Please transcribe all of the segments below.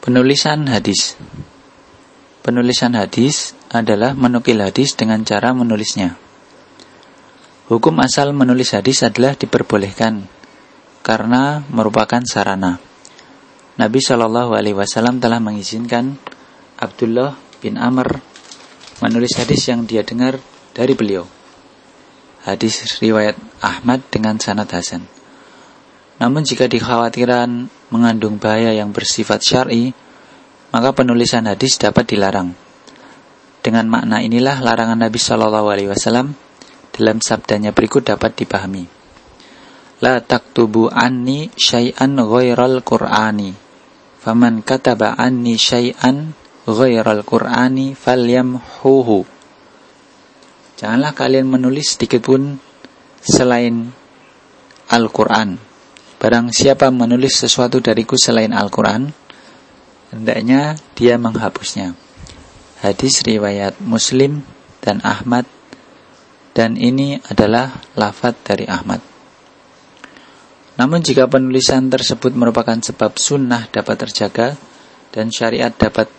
Penulisan hadis Penulisan hadis adalah menukil hadis dengan cara menulisnya. Hukum asal menulis hadis adalah diperbolehkan karena merupakan sarana. Nabi Shallallahu Alaihi Wasallam telah mengizinkan Abdullah bin Amr menulis hadis yang dia dengar dari beliau. Hadis riwayat Ahmad dengan sanad Hasan. Namun jika dikhawatiran mengandung bahaya yang bersifat syar'i, maka penulisan hadis dapat dilarang. Dengan makna inilah larangan Nabi Shallallahu Alaihi Wasallam dalam sabdanya berikut dapat dipahami. La taktubu anni syai'an ghairal qur'ani. Faman kataba anni syai'an ghairal qur'ani falyamhuhu. Janganlah kalian menulis sedikit pun selain Al-Quran. Barang siapa menulis sesuatu dariku selain Al-Quran, hendaknya dia menghapusnya. Hadis riwayat Muslim dan Ahmad dan ini adalah lafat dari Ahmad. Namun jika penulisan tersebut merupakan sebab sunnah dapat terjaga dan syariat dapat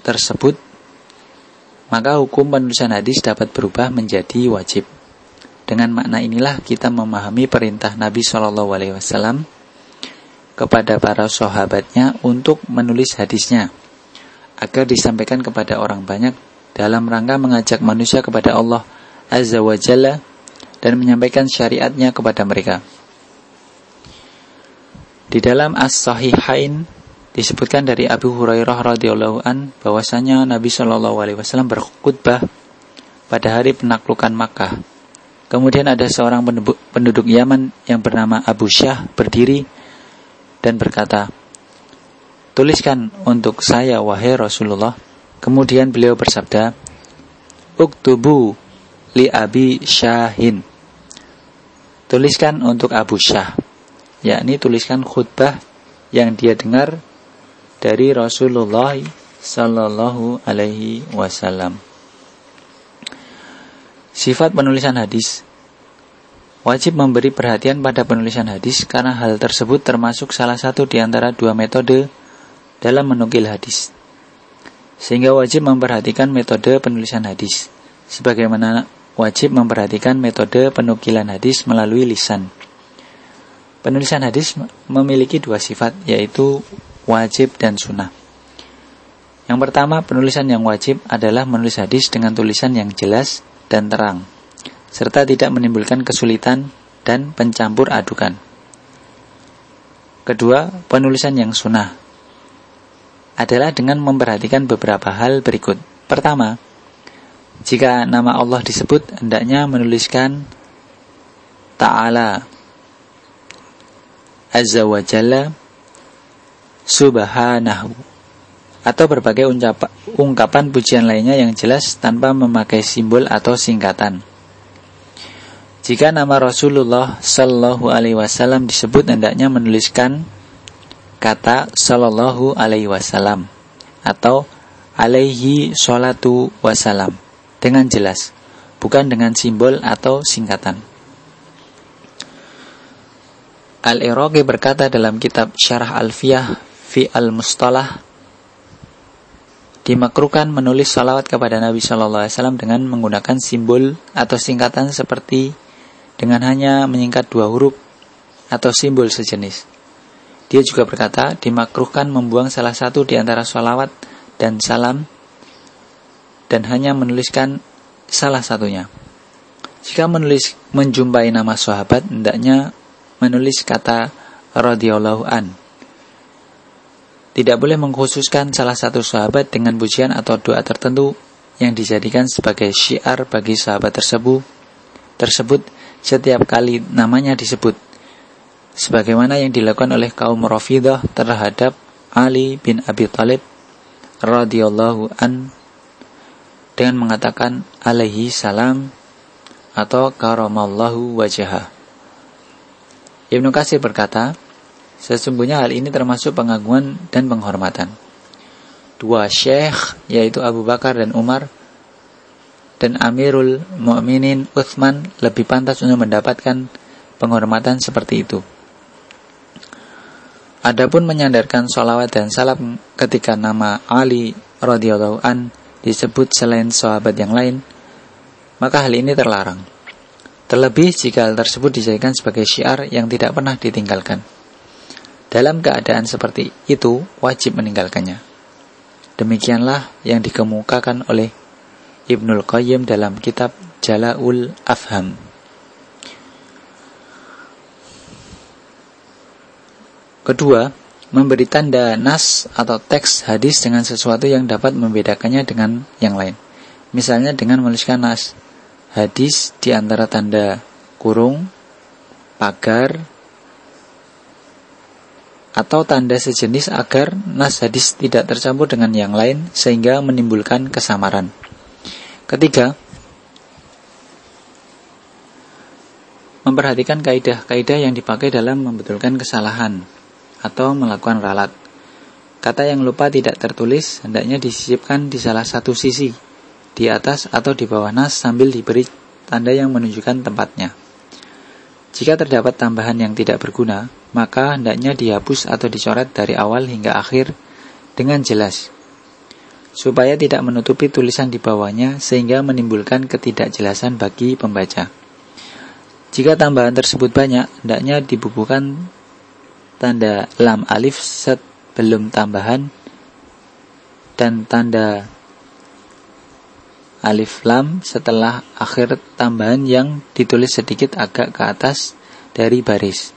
tersebut, maka hukum penulisan hadis dapat berubah menjadi wajib. Dengan makna inilah kita memahami perintah Nabi Shallallahu Alaihi Wasallam kepada para sahabatnya untuk menulis hadisnya agar disampaikan kepada orang banyak dalam rangka mengajak manusia kepada Allah Azza wa Jalla dan menyampaikan syariatnya kepada mereka. Di dalam As-Sahihain disebutkan dari Abu Hurairah radhiyallahu an bahwasanya Nabi Shallallahu alaihi wasallam berkhutbah pada hari penaklukan Makkah. Kemudian ada seorang penduduk Yaman yang bernama Abu Syah berdiri dan berkata, Tuliskan untuk saya, wahai Rasulullah. Kemudian beliau bersabda, Uktubu li Abi Syahin. Tuliskan untuk Abu Syah, yakni tuliskan khutbah yang dia dengar dari Rasulullah Sallallahu Alaihi Wasallam. Sifat penulisan hadis Wajib memberi perhatian pada penulisan hadis karena hal tersebut termasuk salah satu di antara dua metode dalam menukil hadis. Sehingga wajib memperhatikan metode penulisan hadis, sebagaimana wajib memperhatikan metode penukilan hadis melalui lisan. Penulisan hadis memiliki dua sifat, yaitu wajib dan sunnah. Yang pertama, penulisan yang wajib adalah menulis hadis dengan tulisan yang jelas dan terang serta tidak menimbulkan kesulitan dan pencampur adukan. Kedua, penulisan yang sunnah adalah dengan memperhatikan beberapa hal berikut. Pertama, jika nama Allah disebut, hendaknya menuliskan Ta'ala Azza wa Jalla Subhanahu atau berbagai ungkapan pujian lainnya yang jelas tanpa memakai simbol atau singkatan. Jika nama Rasulullah Sallallahu Alaihi Wasallam disebut hendaknya menuliskan kata Sallallahu Alaihi Wasallam atau alaihi salatu wasalam dengan jelas, bukan dengan simbol atau singkatan. Al-Iraqi berkata dalam kitab Syarah Alfiyah fi Al-Mustalah dimakruhkan menulis salawat kepada Nabi Shallallahu Alaihi Wasallam dengan menggunakan simbol atau singkatan seperti dengan hanya menyingkat dua huruf atau simbol sejenis. Dia juga berkata, dimakruhkan membuang salah satu di antara sholawat dan salam dan hanya menuliskan salah satunya. Jika menulis menjumpai nama sahabat, hendaknya menulis kata radhiyallahu an. Tidak boleh mengkhususkan salah satu sahabat dengan pujian atau doa tertentu yang dijadikan sebagai syiar bagi sahabat tersebut tersebut setiap kali namanya disebut sebagaimana yang dilakukan oleh kaum Rafidah terhadap Ali bin Abi Thalib radhiyallahu an dengan mengatakan alaihi salam atau karamallahu wajah. Ibnu Katsir berkata, sesungguhnya hal ini termasuk pengagungan dan penghormatan. Dua syekh yaitu Abu Bakar dan Umar dan Amirul Mukminin Utsman lebih pantas untuk mendapatkan penghormatan seperti itu. Adapun menyandarkan sholawat dan salam ke ketika nama Ali radhiyallahu an disebut selain sahabat yang lain, maka hal ini terlarang. Terlebih jika hal tersebut dijadikan sebagai syiar yang tidak pernah ditinggalkan. Dalam keadaan seperti itu, wajib meninggalkannya. Demikianlah yang dikemukakan oleh Ibnul Qayyim dalam kitab Jala'ul Afham. Kedua, memberi tanda nas atau teks hadis dengan sesuatu yang dapat membedakannya dengan yang lain. Misalnya dengan menuliskan nas hadis di antara tanda kurung, pagar, atau tanda sejenis agar nas hadis tidak tercampur dengan yang lain sehingga menimbulkan kesamaran. Ketiga, memperhatikan kaidah-kaidah yang dipakai dalam membetulkan kesalahan atau melakukan ralat. Kata yang lupa tidak tertulis hendaknya disisipkan di salah satu sisi, di atas atau di bawah nas sambil diberi tanda yang menunjukkan tempatnya. Jika terdapat tambahan yang tidak berguna, maka hendaknya dihapus atau dicoret dari awal hingga akhir dengan jelas, supaya tidak menutupi tulisan di bawahnya sehingga menimbulkan ketidakjelasan bagi pembaca. Jika tambahan tersebut banyak, hendaknya dibubuhkan tanda lam alif sebelum tambahan dan tanda alif lam setelah akhir tambahan yang ditulis sedikit agak ke atas dari baris.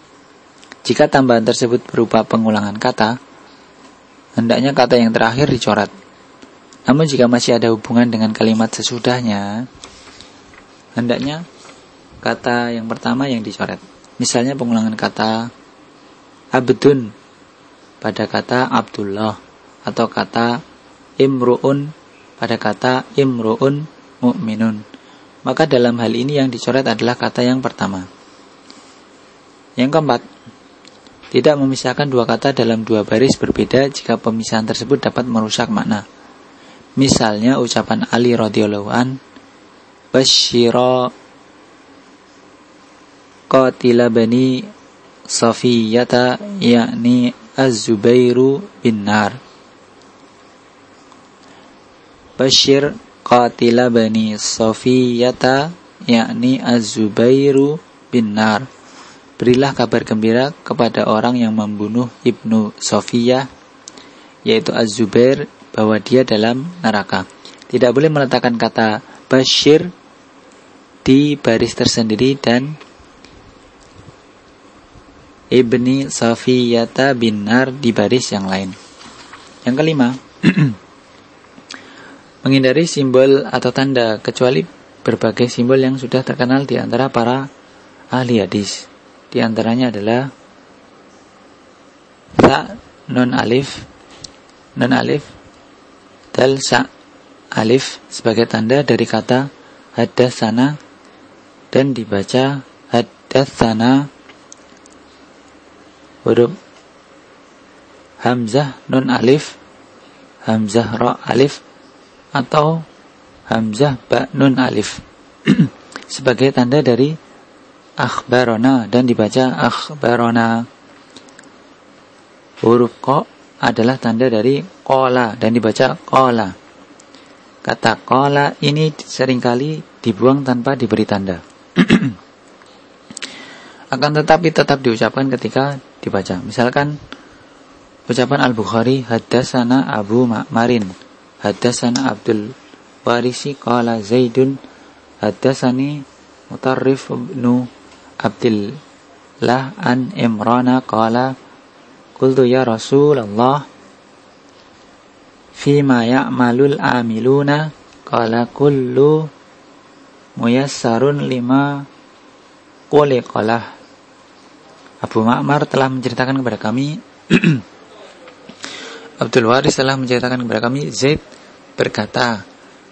Jika tambahan tersebut berupa pengulangan kata, hendaknya kata yang terakhir dicoret. Namun jika masih ada hubungan dengan kalimat sesudahnya, hendaknya kata yang pertama yang dicoret. Misalnya pengulangan kata abdun pada kata Abdullah atau kata imruun pada kata imruun mu'minun. Maka dalam hal ini yang dicoret adalah kata yang pertama. Yang keempat, tidak memisahkan dua kata dalam dua baris berbeda jika pemisahan tersebut dapat merusak makna. Misalnya ucapan Ali radhiyallahu an, Bashira qatila bani Safiyata yakni Az-Zubairu bin Nar. Bashir qatila bani Safiyata yakni Az-Zubairu bin Nar. Berilah kabar gembira kepada orang yang membunuh Ibnu Sofiyah yaitu Az-Zubair bahwa dia dalam neraka. Tidak boleh meletakkan kata Bashir di baris tersendiri dan ibni Safiyata bin Nar di baris yang lain. Yang kelima, menghindari simbol atau tanda kecuali berbagai simbol yang sudah terkenal di antara para ahli hadis. Di antaranya adalah sa non alif non alif dal sa alif sebagai tanda dari kata hadasana dan dibaca hadasana huruf hamzah nun alif, hamzah ra alif atau hamzah ba nun alif sebagai tanda dari akhbarona dan dibaca akhbarona. Huruf ko adalah tanda dari kola dan dibaca kola. Kata kola ini sering kali dibuang tanpa diberi tanda. Akan tetapi tetap diucapkan ketika dibaca. Misalkan ucapan Al-Bukhari hadasana Abu Ma'marin, hadasana Abdul Warisi qala Zaidun. Hadasani Mutarrif ibnu Abdullah an Imrana qala Qultu ya Rasulullah Fima ya'malul amiluna? Qala kullu Muyassarun lima Quliqalah Abu Ma'mar telah menceritakan kepada kami Abdul Waris telah menceritakan kepada kami Zaid berkata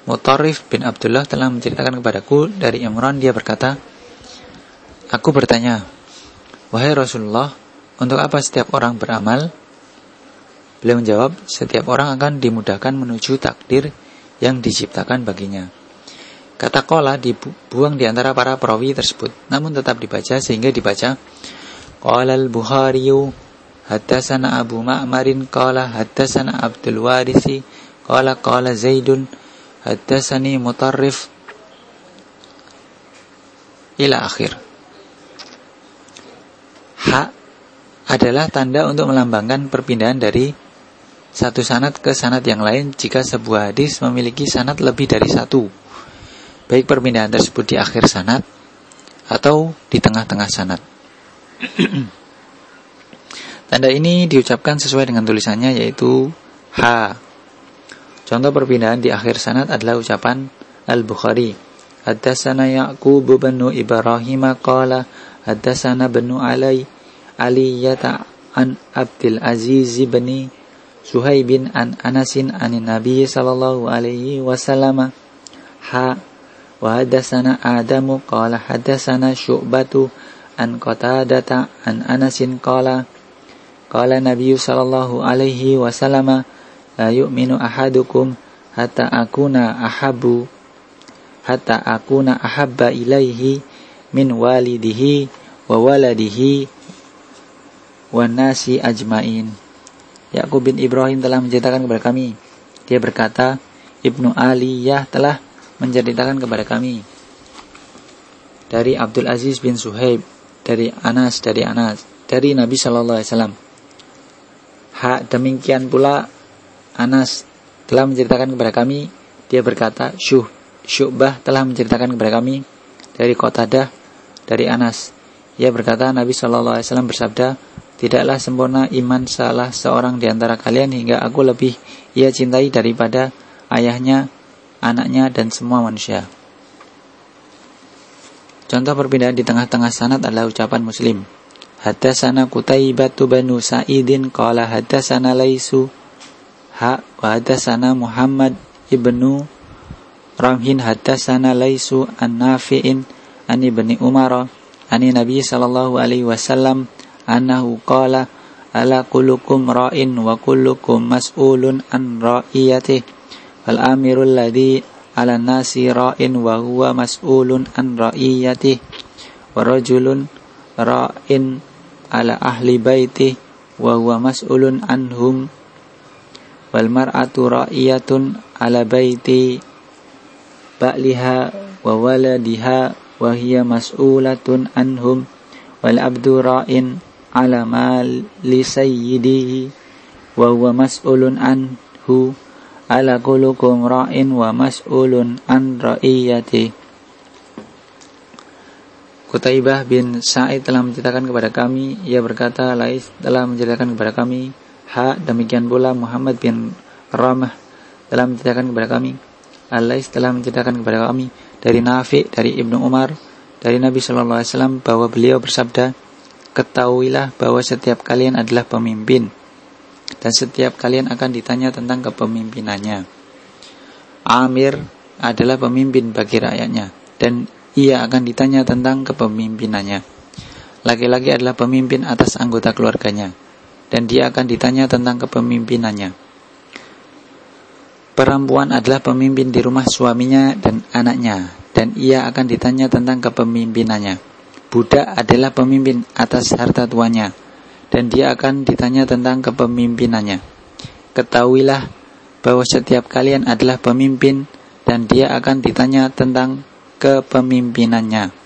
Mutarif bin Abdullah telah menceritakan kepadaku dari Imran dia berkata Aku bertanya Wahai Rasulullah untuk apa setiap orang beramal? Beliau menjawab setiap orang akan dimudahkan menuju takdir yang diciptakan baginya Kata kola dibuang di antara para perawi tersebut Namun tetap dibaca sehingga dibaca Qala al-Bukhari Haddatsana Abu Ma'marin qala haddatsana Abdul Warisi qala qala Zaidun haddatsani Mutarrif ila akhir. Ha adalah tanda untuk melambangkan perpindahan dari satu sanat ke sanat yang lain jika sebuah hadis memiliki sanat lebih dari satu. Baik perpindahan tersebut di akhir sanat atau di tengah-tengah sanat. Tanda ini diucapkan sesuai dengan tulisannya yaitu H. Contoh perpindahan di akhir sanad adalah ucapan Al-Bukhari. Haddatsana Ya'qub bin Ibrahim qala haddatsana bin Ali Aliyata an Abdul Aziz bin Suhaibin an Anasin an Nabi sallallahu alaihi wasallam. Ha wa haddatsana Adamu qala haddatsana Syu'batu an Qatadata an Anasin qala Qala Nabi sallallahu alaihi wasallam la yu'minu ahadukum hatta akuna ahabu hatta akuna ahabba ilaihi min walidihi wa waladihi wa nasi ajmain. Yakub bin Ibrahim telah menceritakan kepada kami. Dia berkata, Ibnu Aliyah telah menceritakan kepada kami dari Abdul Aziz bin Suhaib, dari Anas, dari Anas, dari Nabi Shallallahu Alaihi Wasallam. Hak demikian pula Anas telah menceritakan kepada kami, dia berkata, Syuh, Syu'bah telah menceritakan kepada kami dari Qatadah dari Anas. Ia berkata, Nabi Shallallahu Alaihi Wasallam bersabda, tidaklah sempurna iman salah seorang di antara kalian hingga aku lebih ia cintai daripada ayahnya, anaknya, dan semua manusia. Contoh perbedaan di tengah-tengah sanad adalah ucapan Muslim. Haddatsana Qutaibatu banu Sa'idin qala haddatsana Laisu ha wa haddatsana Muhammad ibnu Ramhin haddatsana Laisu an Nafi'in an ibni Umar an Nabi sallallahu alaihi wasallam annahu qala ala kullukum ra'in wa kullukum mas'ulun an ra'iyatih wal amirul ladhi ala nasi ra'in wa huwa mas'ulun an ra'iyatih wa rajulun ra'in ala ahli baiti wa huwa mas'ulun anhum. Wal mar'atu ra'iyatun ala baiti ba'liha wa waladiha wa hiya mas'ulatun anhum. Wal abdu ra'in ala mali sayyidihi wa huwa mas'ulun anhu. Ala kulukum ra'in wa mas'ulun an ra'iyati Kutaibah bin Sa'id telah menceritakan kepada kami, ia berkata, Lais telah menceritakan kepada kami, Ha, demikian pula Muhammad bin Ramah telah menceritakan kepada kami, Al-Lais telah menceritakan kepada kami, dari Nafi, dari Ibnu Umar, dari Nabi Shallallahu Alaihi Wasallam bahwa beliau bersabda, ketahuilah bahwa setiap kalian adalah pemimpin, dan setiap kalian akan ditanya tentang kepemimpinannya. Amir adalah pemimpin bagi rakyatnya, dan ia akan ditanya tentang kepemimpinannya. Laki-laki adalah pemimpin atas anggota keluarganya, dan dia akan ditanya tentang kepemimpinannya. Perempuan adalah pemimpin di rumah suaminya dan anaknya, dan ia akan ditanya tentang kepemimpinannya. Budak adalah pemimpin atas harta tuannya, dan dia akan ditanya tentang kepemimpinannya. Ketahuilah bahwa setiap kalian adalah pemimpin, dan dia akan ditanya tentang kepemimpinannya.